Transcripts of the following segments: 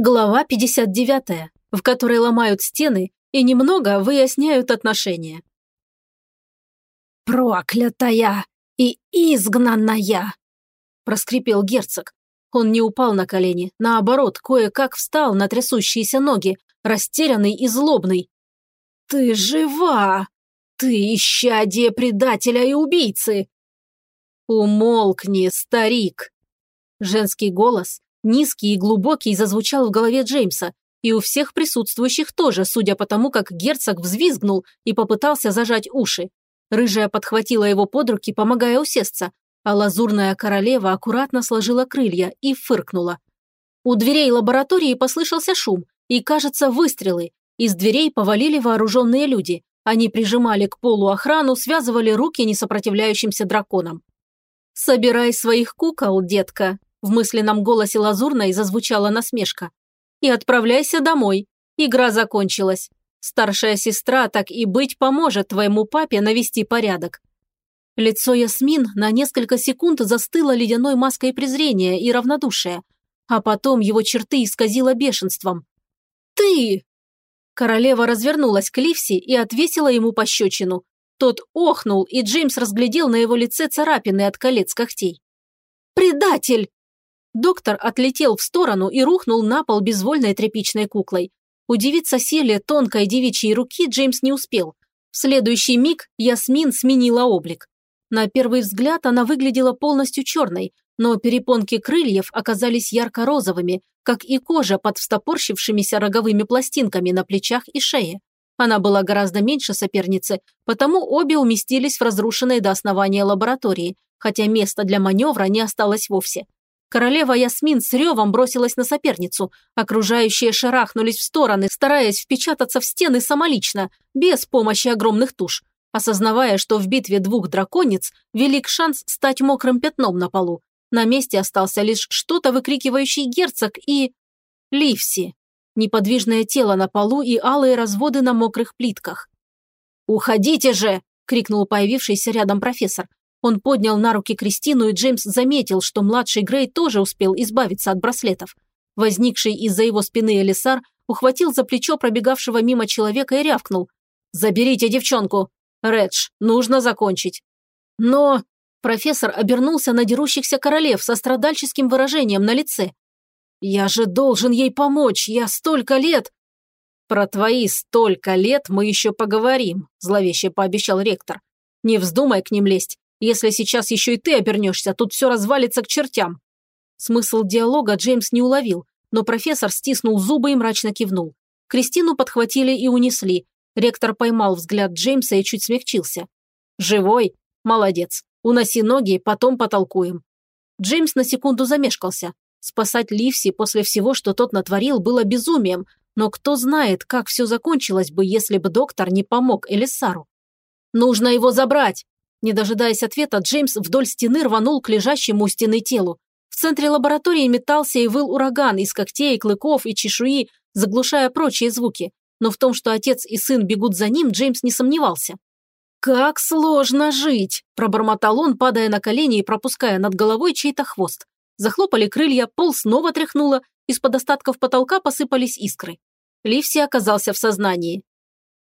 Глава 59, в которой ломают стены и немного выясняют отношения. «Проклятая и изгнанная!» – проскрипел герцог. Он не упал на колени, наоборот, кое-как встал на трясущиеся ноги, растерянный и злобный. «Ты жива! Ты исчадие предателя и убийцы!» «Умолкни, старик!» Женский голос, низкий и глубокий, зазвучал в голове Джеймса, и у всех присутствующих тоже, судя по тому, как герцог взвизгнул и попытался зажать уши. Рыжая подхватила его под руки, помогая усесться, а лазурная королева аккуратно сложила крылья и фыркнула. У дверей лаборатории послышался шум и, кажется, выстрелы. Из дверей повалили вооруженные люди. Они прижимали к полу охрану, связывали руки несопротивляющимся драконам. «Собирай своих кукол, детка», в мысленном голосе Лазурной зазвучала насмешка. «И отправляйся домой. Игра закончилась. Старшая сестра, так и быть, поможет твоему папе навести порядок». Лицо Ясмин на несколько секунд застыло ледяной маской презрения и равнодушия, а потом его черты исказило бешенством. «Ты!» Королева развернулась к Ливси и отвесила ему пощечину. Тот охнул, и Джеймс разглядел на его лице царапины от колец когтей. «Предатель!» Доктор отлетел в сторону и рухнул на пол безвольной тряпичной куклой. Удивиться силе тонкой девичьей руки Джеймс не успел. В следующий миг Ясмин сменила облик. На первый взгляд она выглядела полностью черной, но перепонки крыльев оказались ярко-розовыми, как и кожа под встопорщившимися роговыми пластинками на плечах и шее. Она была гораздо меньше соперницы, потому обе уместились в разрушенной до основания лаборатории, хотя места для маневра не осталось вовсе. Королева Ясмин с ревом бросилась на соперницу. Окружающие шарахнулись в стороны, стараясь впечататься в стены самолично, без помощи огромных туш, осознавая, что в битве двух драконец велик шанс стать мокрым пятном на полу. На месте остался лишь что-то выкрикивающий герцог и... Ливси. Неподвижное тело на полу и алые разводы на мокрых плитках. «Уходите же!» – крикнул появившийся рядом профессор. Он поднял на руки Кристину, и Джеймс заметил, что младший Грей тоже успел избавиться от браслетов. Возникший из-за его спины Элисар ухватил за плечо пробегавшего мимо человека и рявкнул. «Заберите девчонку! Редж, нужно закончить!» «Но...» Профессор обернулся на дерущихся королев со страдальческим выражением на лице. «Я же должен ей помочь! Я столько лет...» «Про твои столько лет мы еще поговорим», – зловеще пообещал ректор. «Не вздумай к ним лезть. Если сейчас еще и ты обернешься, тут все развалится к чертям». Смысл диалога Джеймс не уловил, но профессор стиснул зубы и мрачно кивнул. Кристину подхватили и унесли. Ректор поймал взгляд Джеймса и чуть смягчился. «Живой? Молодец. Уноси ноги, потом потолкуем». Джеймс на секунду замешкался. Спасать Ливси после всего, что тот натворил, было безумием, но кто знает, как все закончилось бы, если бы доктор не помог Элиссару. «Нужно его забрать!» Не дожидаясь ответа, Джеймс вдоль стены рванул к лежащему у стены телу. В центре лаборатории метался и выл ураган из когтей, клыков и чешуи, заглушая прочие звуки. Но в том, что отец и сын бегут за ним, Джеймс не сомневался. «Как сложно жить!» – пробормотал он, падая на колени и пропуская над головой чей-то хвост. Захлопали крылья, пол снова тряхнуло, из-под остатков потолка посыпались искры. Ливси оказался в сознании.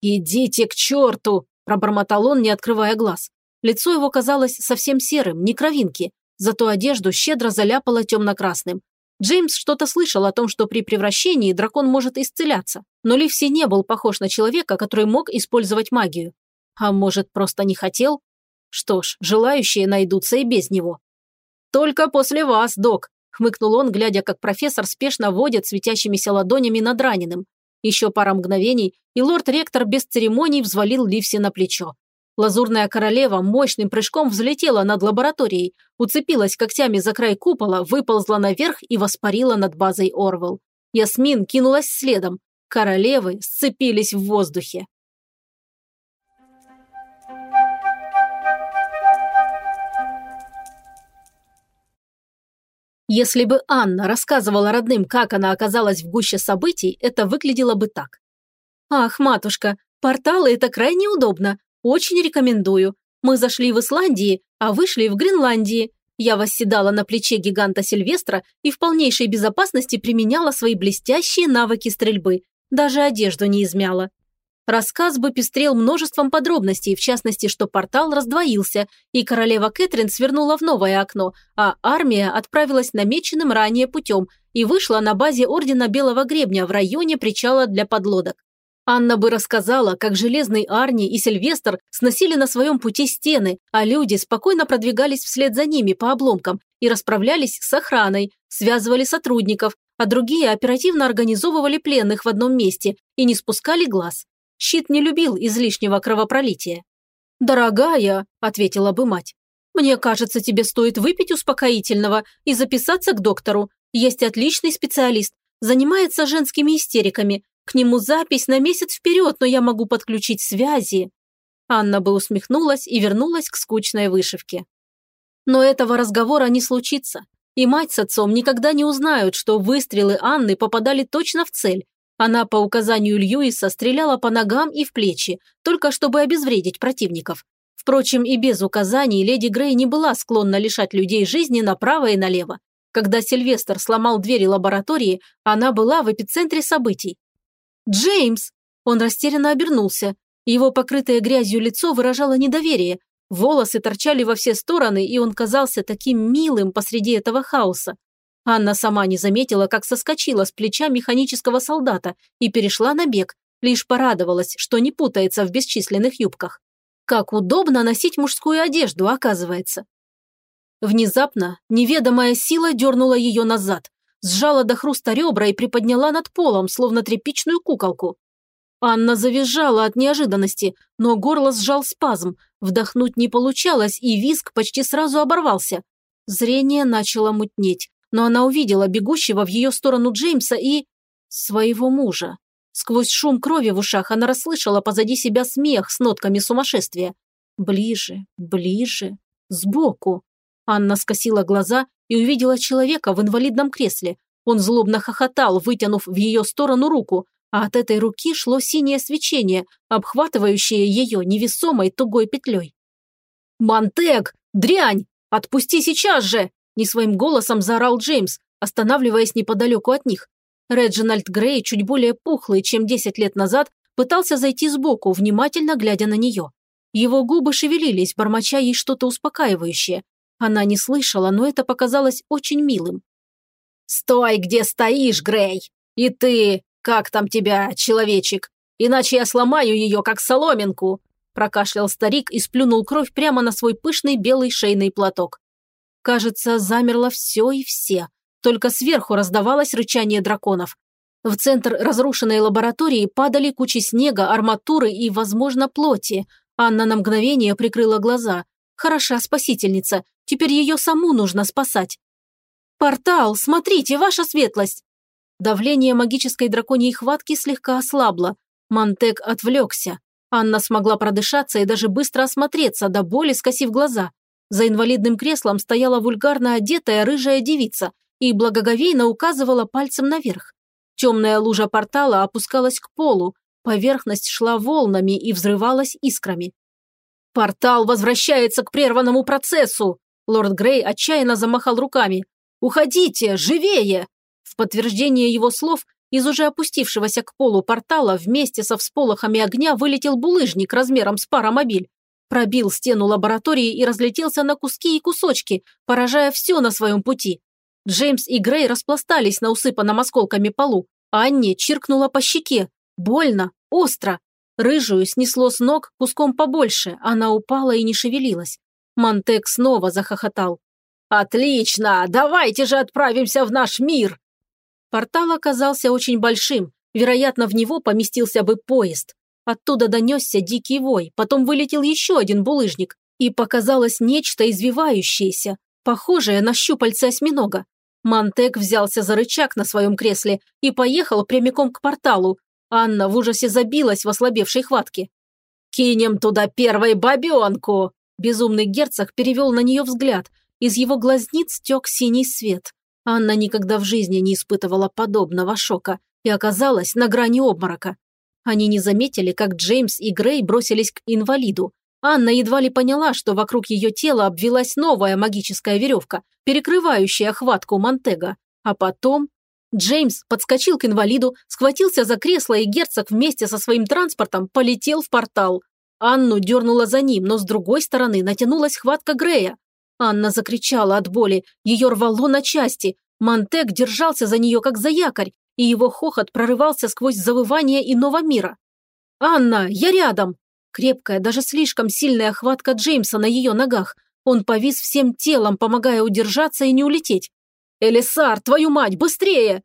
«Идите к черту!» – пробормотал он, не открывая глаз. Лицо его казалось совсем серым, не кровинки, зато одежду щедро заляпало темно-красным. Джеймс что-то слышал о том, что при превращении дракон может исцеляться, но Ливси не был похож на человека, который мог использовать магию. А может, просто не хотел? Что ж, желающие найдутся и без него. «Только после вас, док», – хмыкнул он, глядя, как профессор спешно водит светящимися ладонями над раненым. Еще пара мгновений, и лорд-ректор без церемоний взвалил Ливси на плечо. Лазурная королева мощным прыжком взлетела над лабораторией, уцепилась когтями за край купола, выползла наверх и воспарила над базой Орвел. Ясмин кинулась следом. Королевы сцепились в воздухе. Если бы Анна рассказывала родным, как она оказалась в гуще событий, это выглядело бы так. «Ах, матушка, порталы – это крайне удобно. Очень рекомендую. Мы зашли в Исландии, а вышли в Гренландии. Я восседала на плече гиганта Сильвестра и в полнейшей безопасности применяла свои блестящие навыки стрельбы. Даже одежду не измяла. Рассказ бы пестрел множеством подробностей, в частности, что портал раздвоился, и королева Кэтрин свернула в новое окно, а армия отправилась намеченным ранее путем и вышла на базе Ордена Белого Гребня в районе причала для подлодок. Анна бы рассказала, как Железный Арни и Сильвестр сносили на своем пути стены, а люди спокойно продвигались вслед за ними по обломкам и расправлялись с охраной, связывали сотрудников, а другие оперативно организовывали пленных в одном месте и не спускали глаз. Щит не любил излишнего кровопролития. «Дорогая», – ответила бы мать, – «мне кажется, тебе стоит выпить успокоительного и записаться к доктору. Есть отличный специалист, занимается женскими истериками, к нему запись на месяц вперед, но я могу подключить связи». Анна бы усмехнулась и вернулась к скучной вышивке. Но этого разговора не случится. И мать с отцом никогда не узнают, что выстрелы Анны попадали точно в цель. Она по указанию Льюиса стреляла по ногам и в плечи, только чтобы обезвредить противников. Впрочем, и без указаний леди Грей не была склонна лишать людей жизни направо и налево. Когда Сильвестр сломал двери лаборатории, она была в эпицентре событий. «Джеймс!» Он растерянно обернулся. Его покрытое грязью лицо выражало недоверие. Волосы торчали во все стороны, и он казался таким милым посреди этого хаоса. Анна сама не заметила, как соскочила с плеча механического солдата и перешла на бег, лишь порадовалась, что не путается в бесчисленных юбках. Как удобно носить мужскую одежду, оказывается. Внезапно неведомая сила дернула ее назад сжала до хруста ребра и приподняла над полом, словно тряпичную куколку. Анна завизжала от неожиданности, но горло сжал спазм, вдохнуть не получалось, и визг почти сразу оборвался. Зрение начало мутнеть, но она увидела бегущего в ее сторону Джеймса и... своего мужа. Сквозь шум крови в ушах она расслышала позади себя смех с нотками сумасшествия. Ближе, ближе, сбоку. Анна скосила глаза и увидела человека в инвалидном кресле. Он злобно хохотал, вытянув в ее сторону руку, а от этой руки шло синее свечение, обхватывающее ее невесомой тугой петлей. «Монтег! Дрянь! Отпусти сейчас же!» не своим голосом заорал Джеймс, останавливаясь неподалеку от них. Реджинальд Грей, чуть более пухлый, чем 10 лет назад, пытался зайти сбоку, внимательно глядя на нее. Его губы шевелились, бормоча ей что-то успокаивающее, она не слышала, но это показалось очень милым. «Стой, где стоишь, Грей! И ты, как там тебя, человечек? Иначе я сломаю ее, как соломинку!» Прокашлял старик и сплюнул кровь прямо на свой пышный белый шейный платок. Кажется, замерло все и все. Только сверху раздавалось рычание драконов. В центр разрушенной лаборатории падали кучи снега, арматуры и, возможно, плоти. Анна на мгновение прикрыла глаза. Хороша спасительница, теперь ее саму нужно спасать. «Портал, смотрите, ваша светлость!» Давление магической драконьей хватки слегка ослабло. Мантек отвлекся. Анна смогла продышаться и даже быстро осмотреться, до боли скосив глаза. За инвалидным креслом стояла вульгарно одетая рыжая девица и благоговейно указывала пальцем наверх. Темная лужа портала опускалась к полу, поверхность шла волнами и взрывалась искрами. «Портал возвращается к прерванному процессу!» Лорд Грей отчаянно замахал руками. «Уходите! Живее!» В подтверждение его слов из уже опустившегося к полу портала вместе со всполохами огня вылетел булыжник размером с паромобиль. Пробил стену лаборатории и разлетелся на куски и кусочки, поражая все на своем пути. Джеймс и Грей распластались на усыпанном осколками полу, а Анне чиркнула по щеке. Больно, остро. Рыжую снесло с ног куском побольше, она упала и не шевелилась. Монтек снова захохотал. «Отлично! Давайте же отправимся в наш мир!» Портал оказался очень большим, вероятно, в него поместился бы поезд. Оттуда донесся дикий вой, потом вылетел еще один булыжник, и показалось нечто извивающееся, похожее на щупальце осьминога. Монтек взялся за рычаг на своем кресле и поехал прямиком к порталу, Анна в ужасе забилась в ослабевшей хватке. «Кинем туда первой бабенку!» Безумный герцог перевел на нее взгляд. Из его глазниц тек синий свет. Анна никогда в жизни не испытывала подобного шока и оказалась на грани обморока. Они не заметили, как Джеймс и Грей бросились к инвалиду. Анна едва ли поняла, что вокруг ее тела обвелась новая магическая веревка, перекрывающая хватку Монтега. А потом... Джеймс подскочил к инвалиду, схватился за кресло, и герцог вместе со своим транспортом полетел в портал. Анну дернула за ним, но с другой стороны натянулась хватка Грея. Анна закричала от боли, ее рвало на части. Монтег держался за нее, как за якорь, и его хохот прорывался сквозь завывание иного мира. «Анна, я рядом!» Крепкая, даже слишком сильная хватка Джеймса на ее ногах. Он повис всем телом, помогая удержаться и не улететь. «Элисар, твою мать, быстрее!»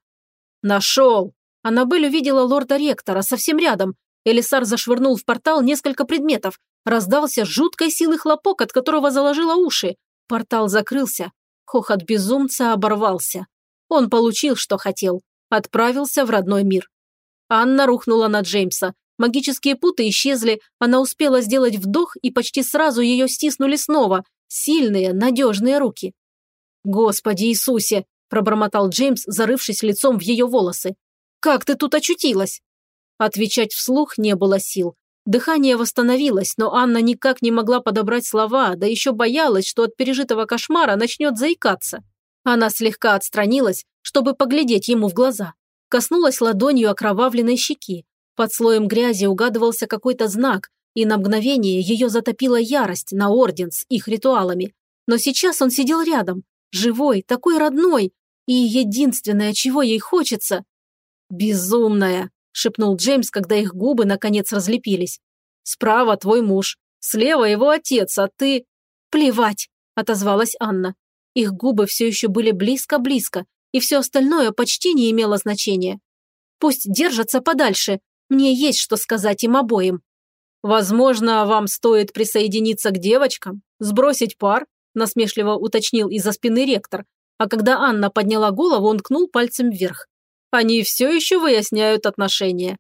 «Нашел!» Аннабель увидела лорда-ректора совсем рядом. Элисар зашвырнул в портал несколько предметов. Раздался жуткой силы хлопок, от которого заложило уши. Портал закрылся. Хохот безумца оборвался. Он получил, что хотел. Отправился в родной мир. Анна рухнула на Джеймса. Магические путы исчезли, она успела сделать вдох, и почти сразу ее стиснули снова. Сильные, надежные руки. «Господи Иисусе!» – пробормотал Джеймс, зарывшись лицом в ее волосы. «Как ты тут очутилась?» Отвечать вслух не было сил. Дыхание восстановилось, но Анна никак не могла подобрать слова, да еще боялась, что от пережитого кошмара начнет заикаться. Она слегка отстранилась, чтобы поглядеть ему в глаза. Коснулась ладонью окровавленной щеки. Под слоем грязи угадывался какой-то знак, и на мгновение ее затопила ярость на орден с их ритуалами. Но сейчас он сидел рядом, живой, такой родной, и единственное, чего ей хочется... «Безумная!» – шепнул Джеймс, когда их губы наконец разлепились. «Справа твой муж, слева его отец, а ты...» «Плевать!» – отозвалась Анна. Их губы все еще были близко-близко, и все остальное почти не имело значения. Пусть держатся подальше, мне есть что сказать им обоим. Возможно, вам стоит присоединиться к девочкам, сбросить пар, насмешливо уточнил из-за спины ректор, а когда Анна подняла голову, он ткнул пальцем вверх. Они все еще выясняют отношения.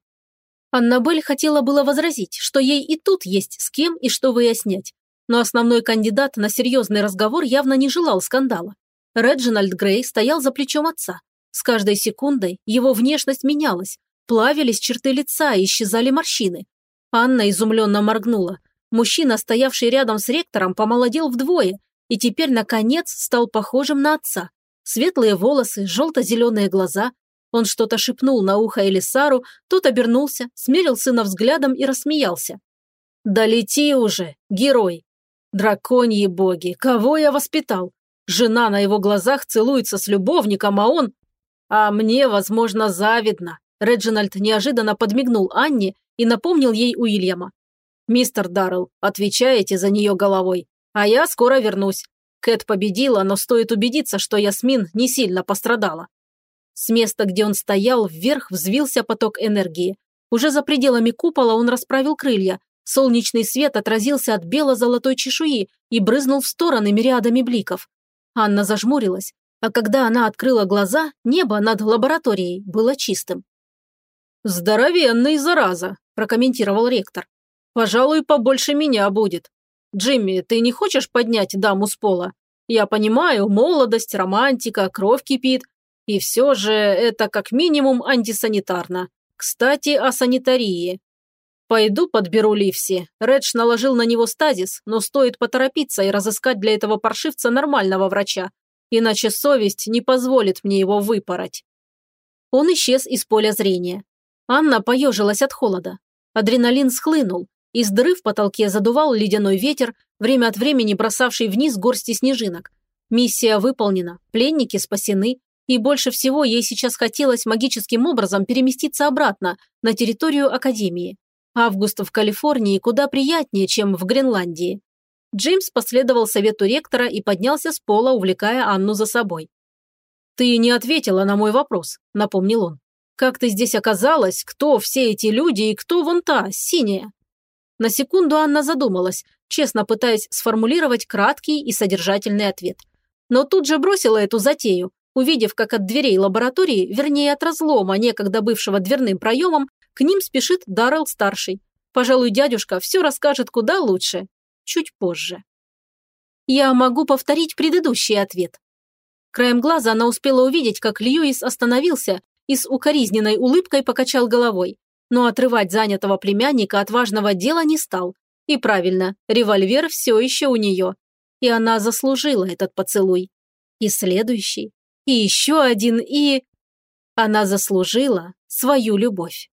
Аннабель хотела было возразить, что ей и тут есть с кем и что выяснять. Но основной кандидат на серьезный разговор явно не желал скандала. Реджинальд Грей стоял за плечом отца. С каждой секундой его внешность менялась, Плавились черты лица и исчезали морщины. Анна изумленно моргнула. Мужчина, стоявший рядом с ректором, помолодел вдвое и теперь, наконец, стал похожим на отца. Светлые волосы, желто-зеленые глаза. Он что-то шепнул на ухо Элисару, тот обернулся, смерил сына взглядом и рассмеялся. «Да лети уже, герой! Драконьи боги, кого я воспитал? Жена на его глазах целуется с любовником, а он... А мне, возможно, завидно. Реджинальд неожиданно подмигнул Анне и напомнил ей Уильяма. «Мистер Даррелл, отвечаете за нее головой, а я скоро вернусь. Кэт победила, но стоит убедиться, что Ясмин не сильно пострадала». С места, где он стоял, вверх взвился поток энергии. Уже за пределами купола он расправил крылья. Солнечный свет отразился от бело-золотой чешуи и брызнул в стороны мириадами бликов. Анна зажмурилась, а когда она открыла глаза, небо над лабораторией было чистым. «Здоровенный, зараза», – прокомментировал ректор. «Пожалуй, побольше меня будет. Джимми, ты не хочешь поднять даму с пола? Я понимаю, молодость, романтика, кровь кипит. И все же это как минимум антисанитарно. Кстати, о санитарии. Пойду подберу Ливси. Редж наложил на него стазис, но стоит поторопиться и разыскать для этого паршивца нормального врача. Иначе совесть не позволит мне его выпороть. Он исчез из поля зрения. Анна поежилась от холода. Адреналин схлынул. Из дыры в потолке задувал ледяной ветер, время от времени бросавший вниз горсти снежинок. Миссия выполнена, пленники спасены, и больше всего ей сейчас хотелось магическим образом переместиться обратно, на территорию Академии. Август в Калифорнии куда приятнее, чем в Гренландии. Джеймс последовал совету ректора и поднялся с пола, увлекая Анну за собой. «Ты не ответила на мой вопрос», – напомнил он. Как ты здесь оказалась? Кто все эти люди и кто вон та, синяя?» На секунду Анна задумалась, честно пытаясь сформулировать краткий и содержательный ответ. Но тут же бросила эту затею, увидев, как от дверей лаборатории, вернее от разлома, некогда бывшего дверным проемом, к ним спешит Даррелл-старший. Пожалуй, дядюшка все расскажет куда лучше. Чуть позже. Я могу повторить предыдущий ответ. Краем глаза она успела увидеть, как Льюис остановился и с укоризненной улыбкой покачал головой. Но отрывать занятого племянника от важного дела не стал. И правильно, револьвер все еще у нее. И она заслужила этот поцелуй. И следующий, и еще один, и... Она заслужила свою любовь.